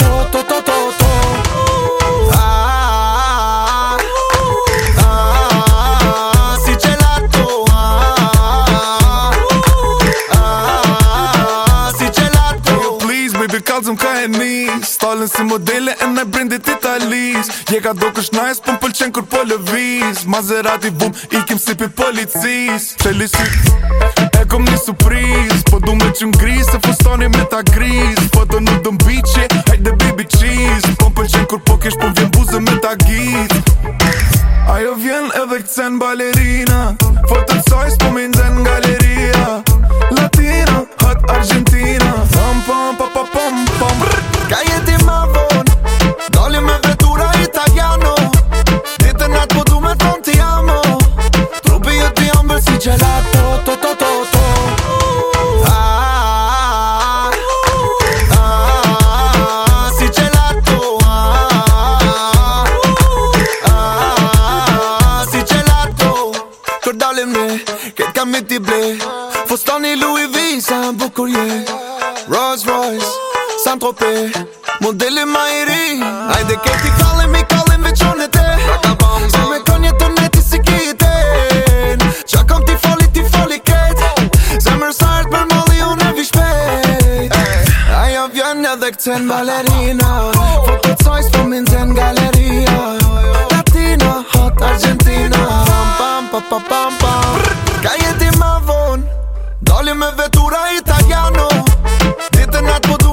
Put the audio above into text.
to, to, to gjëzëm ka e njës Stalin si modele e naj brindit italis Je ka do kësh najës pëm pëlqen kur po lëviz Maserati bum, ikim si pi policis Qe si E kom një surpriz Po du me që ngris e fustoni me ta gris Po të në dëm biqe, dhe baby cheese Pëm pëlqen kur po kesh pëm vjen buze me ta gjit Ajo vjen edhe këcen balerina Po falem ne Këtë kam i t'i ble Fostan i Louis V, sa në bukur je Rolls Royce, sa në trope Modele ma i ri Ajde këtë i kallem, i kallem veçonet e Se me kon një të si kiten Qa kam t'i fali, t'i fali ket Zemër sartë për molli unë e vishpejt Ajo vjen edhe këtën balerina Fërpët sojës për minë Dolim me vetura italiano Ditë natë po